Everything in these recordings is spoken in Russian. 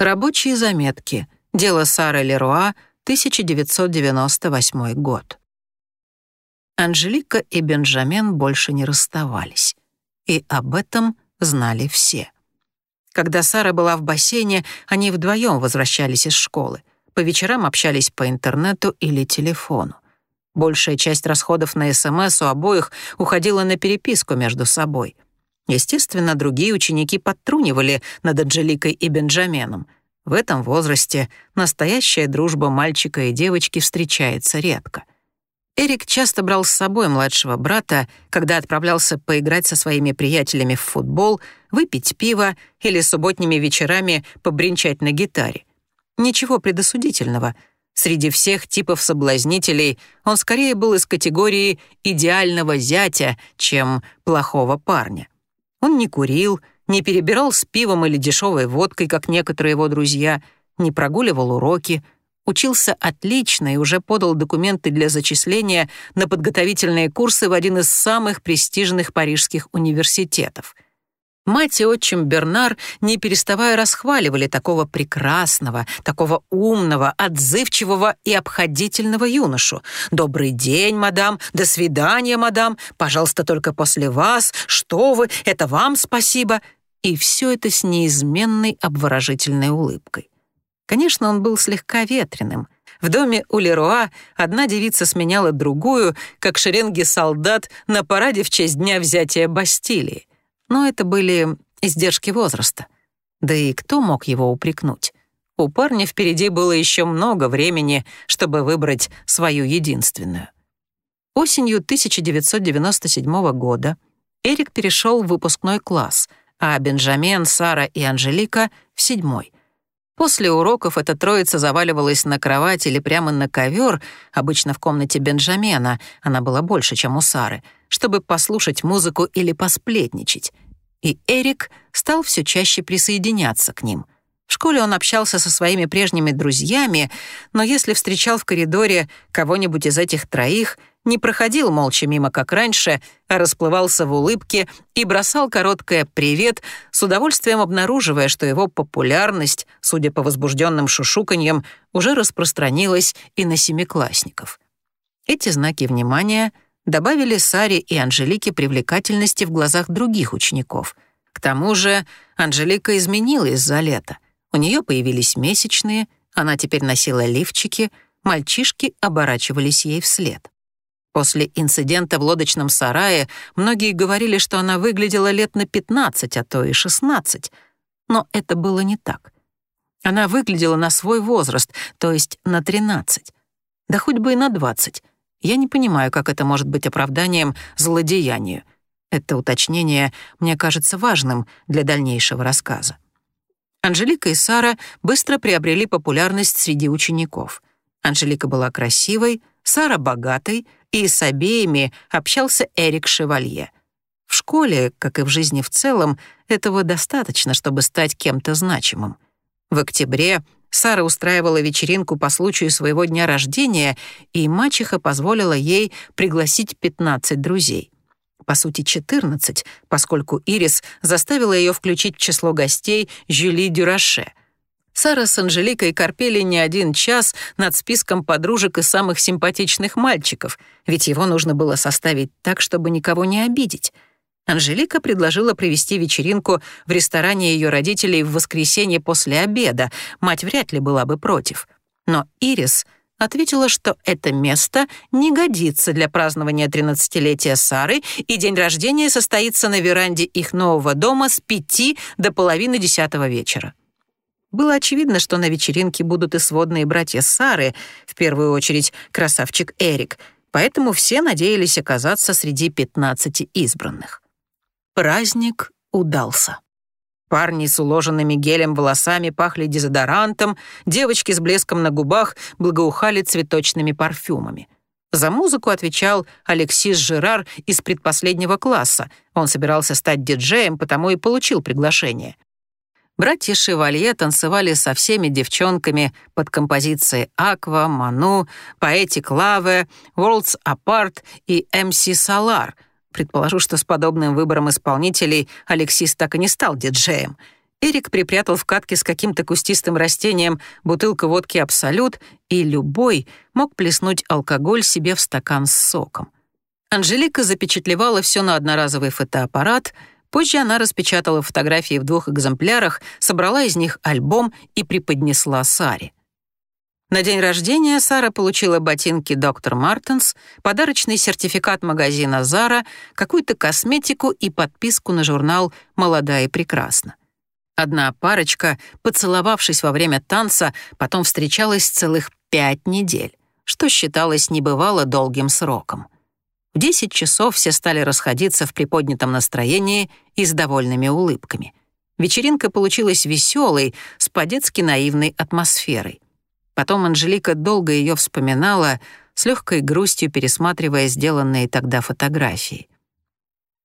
Рабочие заметки. Дело Сары Леруа, 1998 год. Анжелика и Бенджамен больше не расставались. И об этом знали все. Когда Сара была в бассейне, они вдвоем возвращались из школы. По вечерам общались по интернету или телефону. Большая часть расходов на СМС у обоих уходила на переписку между собой. Естественно, другие ученики подтрунивали над Анжеликой и Бенджаменом. В этом возрасте настоящая дружба мальчика и девочки встречается редко. Эрик часто брал с собой младшего брата, когда отправлялся поиграть со своими приятелями в футбол, выпить пиво или субботними вечерами побренчать на гитаре. Ничего предосудительного — Среди всех типов соблазнителей он скорее был из категории идеального зятя, чем плохого парня. Он не курил, не перебирал с пивом или дешевой водкой, как некоторые его друзья, не прогуливал уроки, учился отлично и уже подал документы для зачисления на подготовительные курсы в один из самых престижных парижских университетов — Мать и отчим Бернар, не переставая, расхваливали такого прекрасного, такого умного, отзывчивого и обходительного юношу. «Добрый день, мадам! До свидания, мадам! Пожалуйста, только после вас! Что вы! Это вам спасибо!» И все это с неизменной обворожительной улыбкой. Конечно, он был слегка ветреным. В доме у Леруа одна девица сменяла другую, как шеренги солдат на параде в честь дня взятия Бастилии. Но это были издержки возраста. Да и кто мог его упрекнуть? У парня впереди было еще много времени, чтобы выбрать свою единственную. Осенью 1997 года Эрик перешел в выпускной класс, а Бенджамен, Сара и Анжелика — в седьмой. После уроков эта троица заваливалась на кровать или прямо на ковер, обычно в комнате Бенджамена, она была больше, чем у Сары — чтобы послушать музыку или посплетничать. И Эрик стал все чаще присоединяться к ним. В школе он общался со своими прежними друзьями, но если встречал в коридоре кого-нибудь из этих троих, не проходил молча мимо, как раньше, а расплывался в улыбке и бросал короткое «привет», с удовольствием обнаруживая, что его популярность, судя по возбужденным шушуканьям, уже распространилась и на семиклассников. Эти знаки внимания — добавили Саре и Анжелике привлекательности в глазах других учеников. К тому же Анжелика изменилась за лето. У нее появились месячные, она теперь носила лифчики, мальчишки оборачивались ей вслед. После инцидента в лодочном сарае многие говорили, что она выглядела лет на 15, а то и 16. Но это было не так. Она выглядела на свой возраст, то есть на 13. Да хоть бы и на 20. Я не понимаю, как это может быть оправданием злодеянию. Это уточнение мне кажется важным для дальнейшего рассказа. Анжелика и Сара быстро приобрели популярность среди учеников. Анжелика была красивой, Сара — богатой, и с обеими общался Эрик Шевалье. В школе, как и в жизни в целом, этого достаточно, чтобы стать кем-то значимым. В октябре Сара устраивала вечеринку по случаю своего дня рождения, и мачеха позволила ей пригласить 15 друзей. По сути, 14, поскольку Ирис заставила ее включить в число гостей Жюли Дюраше. Сара с Анжеликой корпели не один час над списком подружек и самых симпатичных мальчиков, ведь его нужно было составить так, чтобы никого не обидеть — Анжелика предложила провести вечеринку в ресторане ее родителей в воскресенье после обеда. Мать вряд ли была бы против. Но Ирис ответила, что это место не годится для празднования 13-летия Сары, и день рождения состоится на веранде их нового дома с пяти до половины десятого вечера. Было очевидно, что на вечеринке будут и сводные братья Сары, в первую очередь красавчик Эрик, поэтому все надеялись оказаться среди 15 избранных. Праздник удался. Парни с уложенными гелем волосами пахли дезодорантом, девочки с блеском на губах благоухали цветочными парфюмами. За музыку отвечал Алексис Жерар из предпоследнего класса. Он собирался стать диджеем, потому и получил приглашение. Братья Шевалье танцевали со всеми девчонками под композиции «Аква», «Ману», «Поэтик Лаве», «Worlds Apart» и «MC Solar», Предположу, что с подобным выбором исполнителей Алексис так и не стал диджеем. Эрик припрятал в катке с каким-то кустистым растением бутылку водки «Абсолют», и любой мог плеснуть алкоголь себе в стакан с соком. Анжелика запечатлевала все на одноразовый фотоаппарат, позже она распечатала фотографии в двух экземплярах, собрала из них альбом и преподнесла Саре. На день рождения Сара получила ботинки «Доктор Мартенс», подарочный сертификат магазина «Зара», какую-то косметику и подписку на журнал «Молода и прекрасна». Одна парочка, поцеловавшись во время танца, потом встречалась целых пять недель, что считалось небывало долгим сроком. В 10 часов все стали расходиться в приподнятом настроении и с довольными улыбками. Вечеринка получилась веселой, с по-детски наивной атмосферой. Потом Анжелика долго ее вспоминала, с легкой грустью пересматривая сделанные тогда фотографии.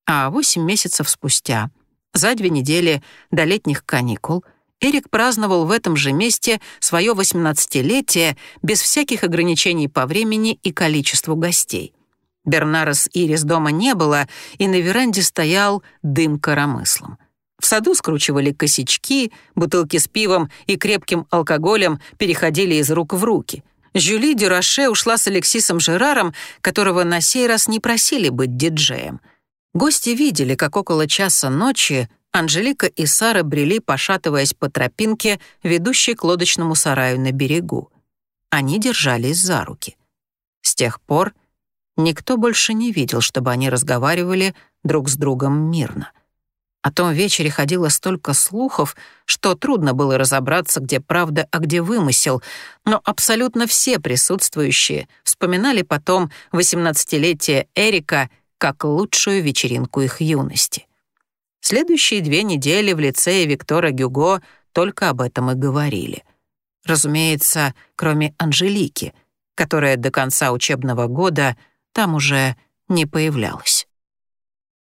А восемь месяцев спустя — за две недели до летних каникул Эрик праздновал в этом же месте свое 18-летие без всяких ограничений по времени и количеству гостей. Бернара с Ирис дома не было, и на веранде стоял дым коромыслом. В саду скручивали косячки, бутылки с пивом и крепким алкоголем переходили из рук в руки. Жюли Дюраше ушла с Алексисом Жераром, которого на сей раз не просили быть диджеем — Гости видели, как около часа ночи Анжелика и Сара брели, пошатываясь по тропинке, ведущей к лодочному сараю на берегу. Они держались за руки. С тех пор никто больше не видел, чтобы они разговаривали друг с другом мирно. О том вечере ходило столько слухов, что трудно было разобраться, где правда, а где вымысел, но абсолютно все присутствующие вспоминали потом 18-летие Эрика — как лучшую вечеринку их юности. Следующие две недели в лицее Виктора Гюго только об этом и говорили. Разумеется, кроме Анжелики, которая до конца учебного года там уже не появлялась.